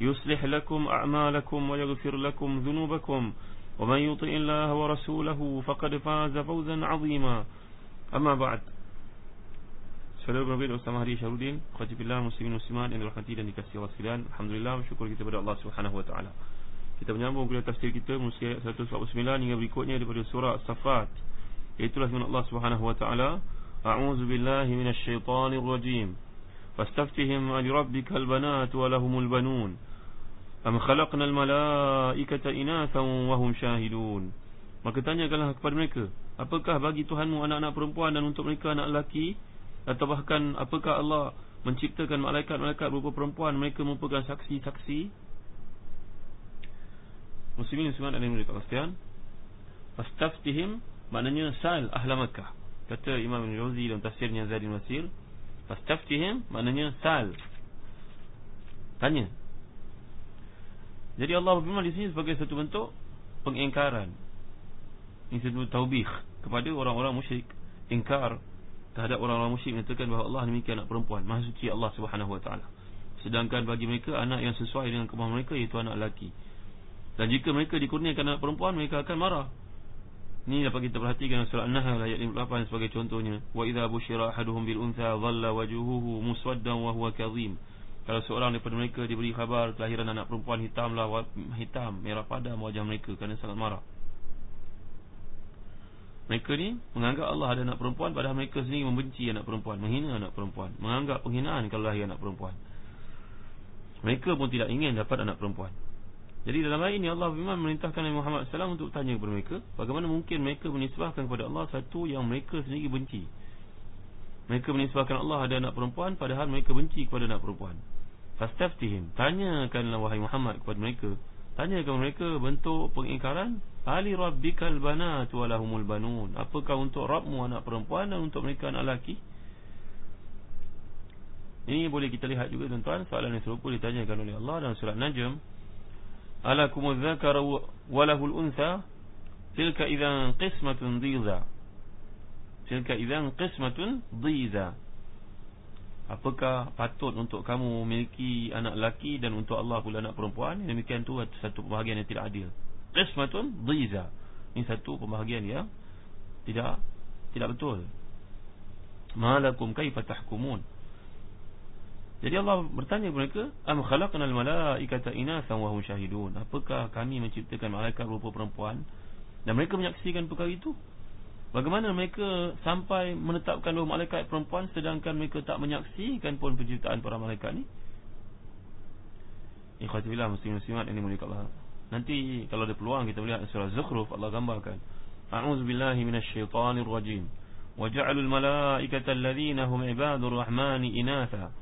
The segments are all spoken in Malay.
يصلح لكم أعمالكم ويغفر لكم ذنوبكم ومن يطئ الله ورسوله فقد فاز فوزا عظيما أما بعد Saudara Nabi Ustaz Mahdi Syarudin Khajibillah Muslimin Muslimat Yang dirahmati dan dikasihi Allah sekalian Alhamdulillah Bersyukur kita kepada Allah Subhanahu Wa Taala. Kita menyambung kuliah tafsir kita Musa 149 hingga berikutnya Daripada surah As-Safat Itulah firman Allah Subhanahu Wa Taala. A'udzu billahi minasy syaithanir rajim Fastaftihim li rabbikal banat wa lahumul banun Am khalaqnal malaikata inathan wa hum syahidun Maka tanyakanlah kepada mereka Apakah bagi Tuhanmu anak-anak perempuan Dan untuk mereka anak lelaki? Atau bahkan apakah Allah menciptakan malaikat-malaikat berupa perempuan mereka merupakan saksi-saksi? Muslimin muslimat ada yang pastian fastaftihim maknanya sal ahla makkah. Kata Imam Ibn Jauzi dalam tafsirnya Zadin Masir fastaftihim maknanya sal. Tanya jadi Allah berfirman di sini sebagai satu bentuk pengingkaran. Ini satu taubih kepada orang-orang musyrik. Ingkar terhadap orang-orang musyrik menyatakan bahawa Allah demikian anak perempuan maha suci Allah Subhanahu wa taala. Sedangkan bagi mereka anak yang sesuai dengan kemahuan mereka iaitu anak lelaki. Dan jika mereka dikurniakan anak perempuan mereka akan marah. Ini dapat kita perhatikan surah An-Nahl ayat 58 sebagai contohnya. Wa idza busyira ahaduhum bil untha dhalla wajhuhu muswaddan wa huwa kadhim kalau seorang daripada mereka diberi khabar kelahiran anak perempuan hitamlah hitam merah padam wajah mereka kerana sangat marah. Mereka ni menganggap Allah ada anak perempuan Padahal mereka sendiri membenci anak perempuan Menghina anak perempuan Menganggap penghinaan kalau lahir anak perempuan. Mereka pun tidak ingin dapat anak perempuan. Jadi dalam ayat ini Allah memang merintahkan Nabi Muhammad SAW Untuk tanya kepada mereka Bagaimana mungkin mereka menisbahkan kepada Allah Satu yang mereka sendiri benci? Mereka menisbahkan Allah ada anak perempuan Padahal mereka benci kepada anak perempuan Fastaftihim. Tanyakanlah wahai Muhammad kepada mereka. Tanyakan mereka bentuk pengingkaran. Ali rabbikal banat walahumul banun. Apakah untuk Rabbmu anak perempuan dan untuk mereka anak lelaki? Ini boleh kita lihat juga tuan-tuan. Soalan yang serupa ditanyakan oleh Allah dalam surat Najm. Alakumul zakar walahul untha Tilka idhan qismatun dhiza. Tilka idhan qismatun dhiza Apakah patut untuk kamu memiliki anak lelaki dan untuk Allah pula anak perempuan? Demikian tu satu pembahagian yang tidak adil. Qismatun dhiza. Ini satu pembahagian yang tidak tidak betul. Malakum kaifa tahkumun? Jadi Allah bertanya kepada mereka, "Am khalaqnal malaikata inathan wa hum syahidun?" Apakah kami menciptakan malaikat berupa perempuan dan mereka menyaksikan perkara itu? Bagaimana mereka sampai menetapkan dua malaikat perempuan sedangkan mereka tak menyaksikan pun penciptaan para malaikat ni? Ikhwatillah muslim muslimat ini mulia Allah. Nanti kalau ada peluang kita melihat surah Zukhruf Allah gambarkan. A'udzu billahi minasyaitonir rajim. Wa ja'alul malaikata alladhina hum ibadur rahmani inatha.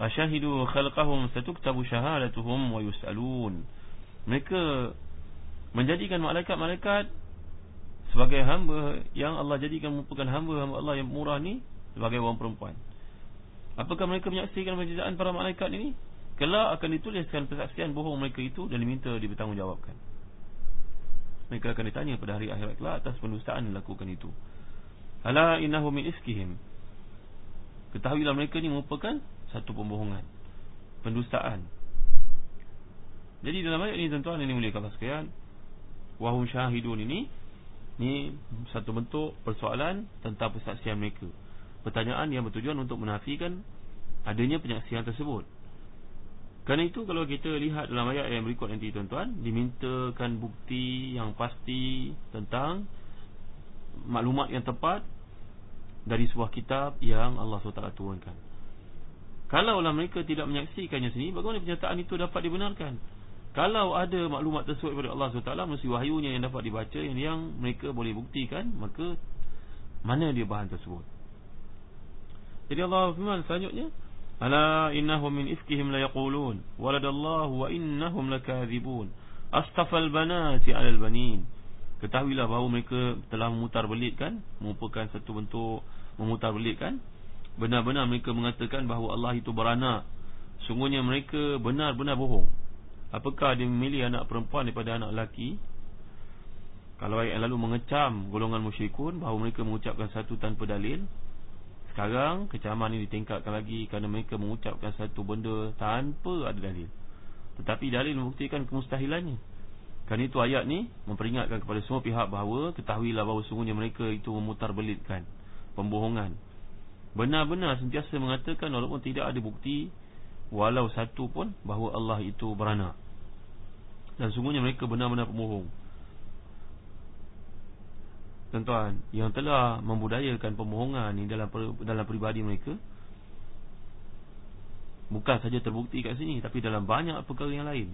Fashahidu khalqahum satuktabu shahadatuhum wa yus'alun. Mereka menjadikan malaikat-malaikat sebagai hamba yang Allah jadikan merupakan hamba-hamba Allah yang murah ni sebagai orang perempuan. Apakah mereka menyaksikan mujizat para malaikat ini? Kelak akan dituliskan persaksian bohong mereka itu dan diminta dibertanggungjawabkan. Mereka akan ditanya pada hari akhirat kelak atas pendustaan yang dilakukan itu. Ala innahu min iskihim. Ketahuilah mereka ini merupakan satu pembohongan. Pendustaan. Jadi dalam ayat ini tuan-tuan ini mulia kalau sekalian, wahum syahidun ini ini satu bentuk persoalan tentang persaksian mereka. Pertanyaan yang bertujuan untuk menafikan adanya penyaksian tersebut. Kerana itu kalau kita lihat dalam ayat yang berikut nanti tuan-tuan Dimintakan bukti yang pasti tentang Maklumat yang tepat Dari sebuah kitab yang Allah SWT turunkan Kalaulah mereka tidak menyaksikannya sini Bagaimana pernyataan itu dapat dibenarkan Kalau ada maklumat tersebut daripada Allah SWT Mesti wahyunya yang dapat dibaca Yang, yang mereka boleh buktikan Maka mana dia bahan tersebut? Jadi Allah firman selanjutnya Ala innahum min ifkihim la yaqulun waladallahu wa innahum lakadzibun astafal banati alal banin. Ketahuilah bahawa mereka telah memutar belitkan merupakan satu bentuk memutar belitkan benar-benar mereka mengatakan bahawa Allah itu beranak. Sungguhnya mereka benar-benar bohong apakah dia memilih anak perempuan daripada anak lelaki kalau ayat yang lalu mengecam golongan musyrikun bahawa mereka mengucapkan satu tanpa dalil sekarang kecaman ini ditingkatkan lagi kerana mereka mengucapkan satu benda tanpa ada dalil. Tetapi dalil membuktikan kemustahilannya. Kerana itu ayat ni memperingatkan kepada semua pihak bahawa ketahuilah bahawa sungguhnya mereka itu memutar belitkan pembohongan. Benar-benar sentiasa mengatakan walaupun tidak ada bukti walau satu pun bahawa Allah itu beranak. Dan sungguhnya mereka benar-benar pembohong tuan-tuan yang telah membudayakan pembohongan ni dalam dalam peribadi mereka bukan saja terbukti kat sini tapi dalam banyak perkara yang lain.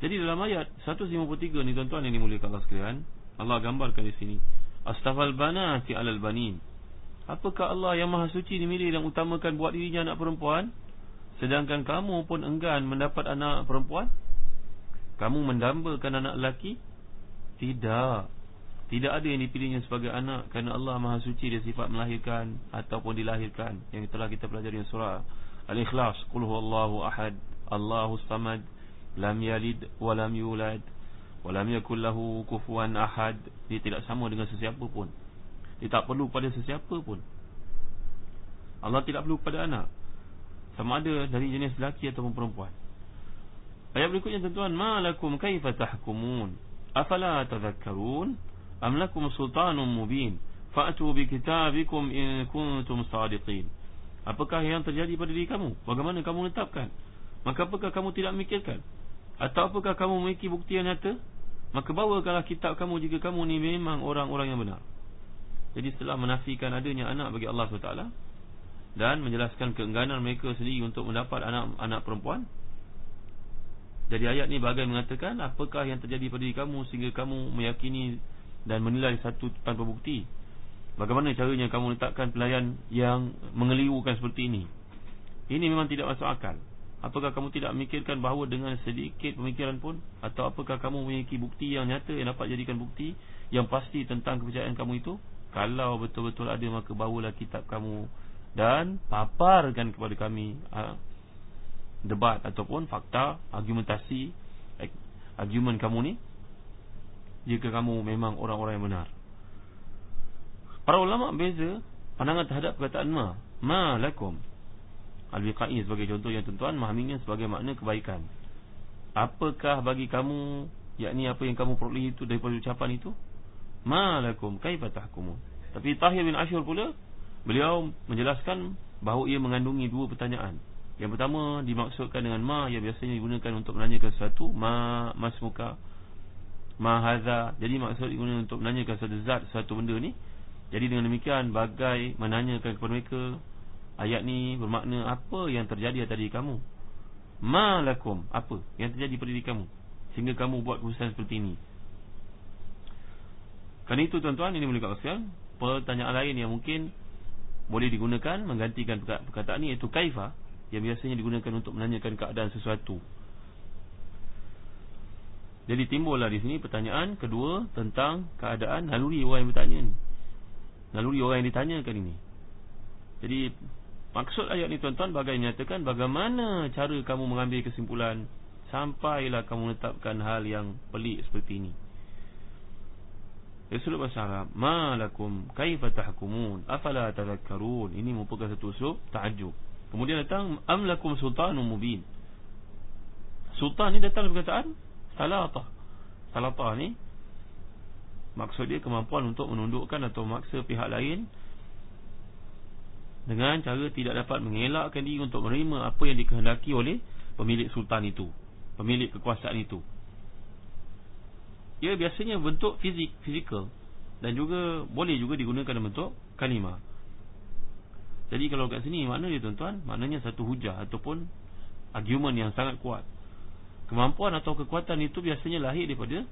Jadi dalam ayat 153 ni tuan-tuan yang dimuliakan Allah sekalian, Allah gambarkan di sini astafal banati alal banin. Apakah Allah yang Maha Suci dimilih dan utamakan buat dirinya anak perempuan sedangkan kamu pun enggan mendapat anak perempuan? Kamu mendambakan anak lelaki? Tidak. Tidak ada yang dipilihnya sebagai anak Kerana Allah maha suci dia sifat melahirkan Ataupun dilahirkan Yang telah kita pelajari surah Al-Ikhlas Qulhu Allahu Ahad Allahu Samad Lam Yalid Walam Yulad Walam Yakullahu Kufuan Ahad Dia tidak sama dengan sesiapa pun Dia tak perlu pada sesiapa pun Allah tidak perlu pada anak Sama ada dari jenis lelaki ataupun perempuan. Ayat berikutnya tuan-tuan Ma'alakum kaifatahkumun Afala tazakkarun am lakum sultanun mubin? Fa'tu bi kitabikum in kuntum sadiqin. Apakah yang terjadi pada diri kamu? Bagaimana kamu menetapkan? Maka apakah kamu tidak memikirkan? Atau apakah kamu memiliki bukti yang nyata? Maka bawakanlah kitab kamu jika kamu ni memang orang-orang yang benar. Jadi setelah menafikan adanya anak bagi Allah SWT dan menjelaskan keengganan mereka sendiri untuk mendapat anak-anak perempuan. Jadi ayat ni bagai mengatakan apakah yang terjadi pada diri kamu sehingga kamu meyakini dan menilai satu tanpa bukti? Bagaimana caranya kamu letakkan pelayan yang mengelirukan seperti ini? Ini memang tidak masuk akal. Apakah kamu tidak memikirkan bahawa dengan sedikit pemikiran pun Atau apakah kamu memiliki bukti yang nyata yang dapat jadikan bukti Yang pasti tentang kepercayaan kamu itu? Kalau betul-betul ada maka bawalah kitab kamu Dan paparkan kepada kami ha, Debat ataupun fakta, argumentasi Argument kamu ni jika kamu memang orang-orang yang benar. Para ulama beza pandangan terhadap perkataan ma. Ma lakum. Al-Biqai sebagai contoh yang tuan-tuan memahaminya sebagai makna kebaikan. Apakah bagi kamu yakni apa yang kamu peroleh itu daripada ucapan itu? Ma lakum kaifa tahkumun. Tapi Tahir bin Ashur pula beliau menjelaskan bahawa ia mengandungi dua pertanyaan. Yang pertama dimaksudkan dengan ma yang biasanya digunakan untuk menanyakan sesuatu, ma masmuka mahaza jadi maksud digunakan untuk menanyakan satu zat satu benda ni. Jadi dengan demikian bagai menanyakan kepada mereka ayat ni bermakna apa yang terjadi atas diri kamu? Malakum. Apa yang terjadi pada diri kamu sehingga kamu buat keputusan seperti ini? Kerana itu tuan-tuan ini boleh katakan pertanyaan lain yang mungkin boleh digunakan menggantikan perkataan ini iaitu kaifa yang biasanya digunakan untuk menanyakan keadaan sesuatu jadi timbullah di sini pertanyaan kedua tentang keadaan naluri orang yang bertanya ni. Naluri orang yang ditanyakan ini. Jadi maksud ayat ni tuan-tuan bagai nyatakan bagaimana cara kamu mengambil kesimpulan sampailah kamu menetapkan hal yang pelik seperti ini. Rasul bahasa Arab, "Ma lakum kaifa tahkumun? Afala tadhakkarun?" Ini merupakan satu usul ta'ajjub. Kemudian datang am lakum sultanun mubin. Sultan ni datang perkataan salatah salatah ni maksud dia kemampuan untuk menundukkan atau memaksa pihak lain dengan cara tidak dapat mengelakkan diri untuk menerima apa yang dikehendaki oleh pemilik sultan itu, pemilik kekuasaan itu. Ia biasanya bentuk fizik, fizikal dan juga boleh juga digunakan dalam bentuk kalimah. Jadi kalau kat sini mana dia tuan-tuan? Maknanya satu hujah ataupun argument yang sangat kuat. Kemampuan atau kekuatan itu biasanya lahir daripada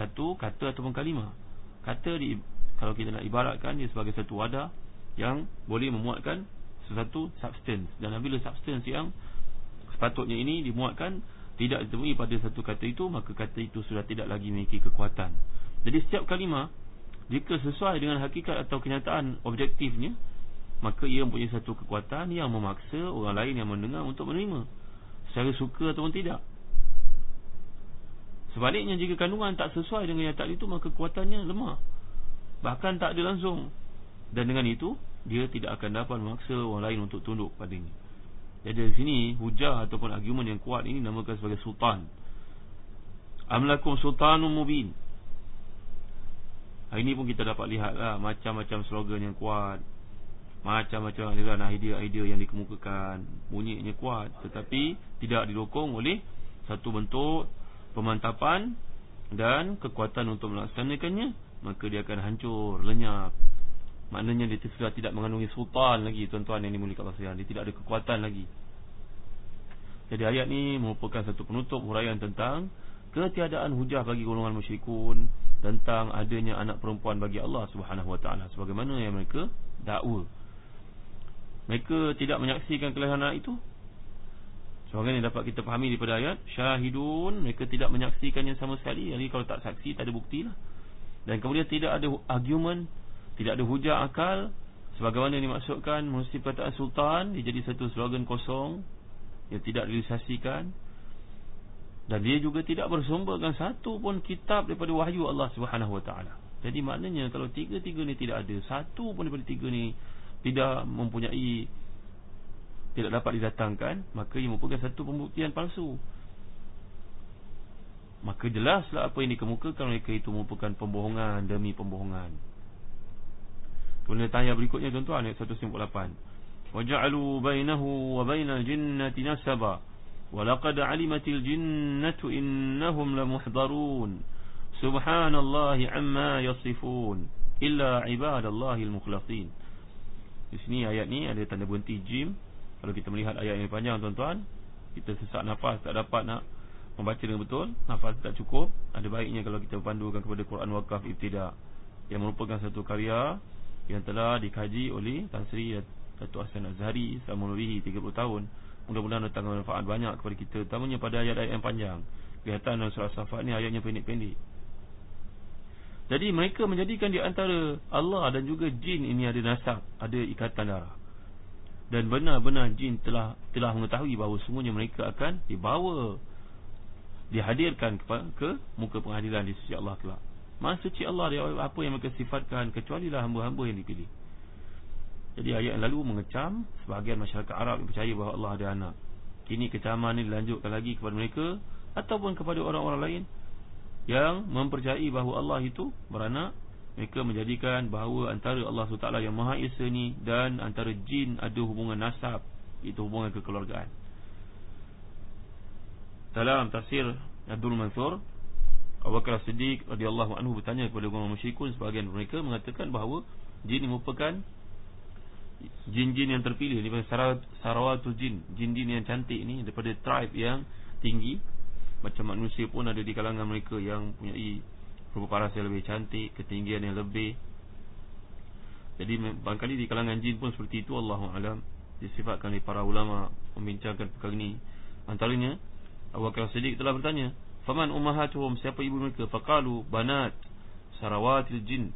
satu kata ataupun kalimah. Kata di kalau kita nak ibaratkan dia sebagai satu wadah yang boleh memuatkan sesuatu substance dan bila substance yang sepatutnya ini dimuatkan tidak ditemui pada satu kata itu maka kata itu sudah tidak lagi memiliki kekuatan. Jadi setiap kalimah jika sesuai dengan hakikat atau kenyataan objektifnya maka ia mempunyai satu kekuatan yang memaksa orang lain yang mendengar untuk menerima. Secara suka ataupun tidak. Sebaliknya jika kandungan tak sesuai dengan kenyataan itu maka kekuatannya lemah. Bahkan tak ada langsung. Dan dengan itu dia tidak akan dapat memaksa orang lain untuk tunduk padanya jadi di sini hujah ataupun argument yang kuat ini namakan sebagai sultan. Amlakum sultanun mubin. Hari ini pun kita dapat lihatlah macam-macam slogan yang kuat. Macam-macam aliran idea-idea yang dikemukakan. Bunyinya kuat tetapi tidak didukung oleh satu bentuk pemantapan dan kekuatan untuk melaksanakannya. Maka dia akan hancur lenyap maknanya dia sudah tidak mengandungi sultan lagi tuan-tuan yang dimuliakan Allah dia tidak ada kekuatan lagi. Jadi ayat ni merupakan satu penutup huraian tentang ketiadaan hujah bagi golongan musyrikun tentang adanya anak perempuan bagi Allah Subhanahu wa taala. Sebagaimana yang mereka dakwa. Mereka tidak menyaksikan kelahiran anak itu. Sebagai yang dapat kita fahami daripada ayat Syahidun. Mereka tidak menyaksikannya sama sekali. Jadi kalau tak saksi tak ada bukti lah. Dan kemudian tidak ada argument Tidak ada hujah akal. Sebagaimana dimaksudkan Mesti perkataan Sultan Dia jadi satu slogan kosong Yang tidak direalisasikan. Dan dia juga tidak bersumberkan Satu pun kitab daripada wahyu Allah Taala. Jadi maknanya Kalau tiga-tiga ni tidak ada Satu pun daripada tiga ni tidak mempunyai tidak dapat didatangkan maka ia merupakan satu pembuktian palsu. Maka jelaslah apa yang dikemukakan mereka itu merupakan pembohongan demi pembohongan kemudian tanya berikutnya tuan-tuan ayat 158 waja'alu bainahu wa bainal jinnati nasaba walaqad alimatil jinnatu innahum lamuhdarun subhanallahi amma yasifun illa ibadallahil mukhlasin di sini ayat ni ada tanda berhenti jim. Kalau kita melihat ayat yang panjang tuan-tuan, kita sesak nafas tak dapat nak membaca dengan betul, nafas tak cukup. Ada baiknya kalau kita pandukan kepada Quran Waqaf Ibtida yang merupakan satu karya yang telah dikaji oleh Tan Sri Datuk Hassan Azhari selama lebih 30 tahun. Mudah-mudahan datang manfaat banyak kepada kita, terutamanya pada ayat-ayat yang panjang. Kelihatan dalam surah Safat ni ayatnya pendek-pendek. Jadi mereka menjadikan di antara Allah dan juga jin ini ada nasab, ada ikatan darah. Dan benar-benar jin telah telah mengetahui bahawa semuanya mereka akan dibawa dihadirkan ke, ke muka pengadilan di sisi Allah kelak. Maha suci Allah dia apa yang mereka sifatkan kecuali lah hamba-hamba yang dipilih. Jadi ayat yang lalu mengecam sebahagian masyarakat Arab yang percaya bahawa Allah ada anak. Kini kecaman ini dilanjutkan lagi kepada mereka ataupun kepada orang-orang lain yang mempercayai bahawa Allah itu beranak mereka menjadikan bahawa antara Allah SWT yang Maha Esa ni dan antara jin ada hubungan nasab itu hubungan kekeluargaan dalam tafsir Abdul Mansur Abu Bakar Siddiq radhiyallahu anhu bertanya kepada orang musyrikun sebahagian mereka mengatakan bahawa jin ini merupakan jin-jin yang terpilih daripada Sarawatul Jin jin-jin yang cantik ni daripada tribe yang tinggi macam manusia pun ada di kalangan mereka yang punya rupa paras yang lebih cantik, ketinggian yang lebih. Jadi barangkali di kalangan jin pun seperti itu Allahu alam disifatkan oleh para ulama membincangkan perkara ini. Antaranya Abu Bakar Siddiq telah bertanya, "Faman ummahatuhum? Siapa ibu mereka?" Faqalu banat sarawatil jin.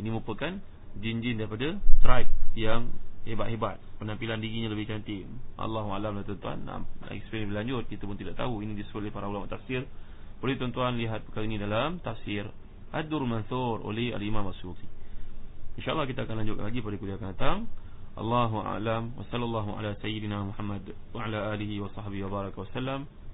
Ini merupakan jin-jin daripada tribe yang hebat-hebat. Penampilan dirinya lebih cantik. Allah alam lah tuan-tuan. Explain lebih lanjut kita pun tidak tahu. Ini disebut oleh para ulama tafsir. Boleh tuan-tuan lihat perkara ini dalam tafsir Ad-Dur Mansur oleh Al-Imam As-Sufi. InsyaAllah kita akan lanjutkan lagi pada kuliah akan datang. Allahu a'lam. Wa sallallahu ala sayyidina Muhammad wa ala alihi wa sahbihi wa baraka wa sallam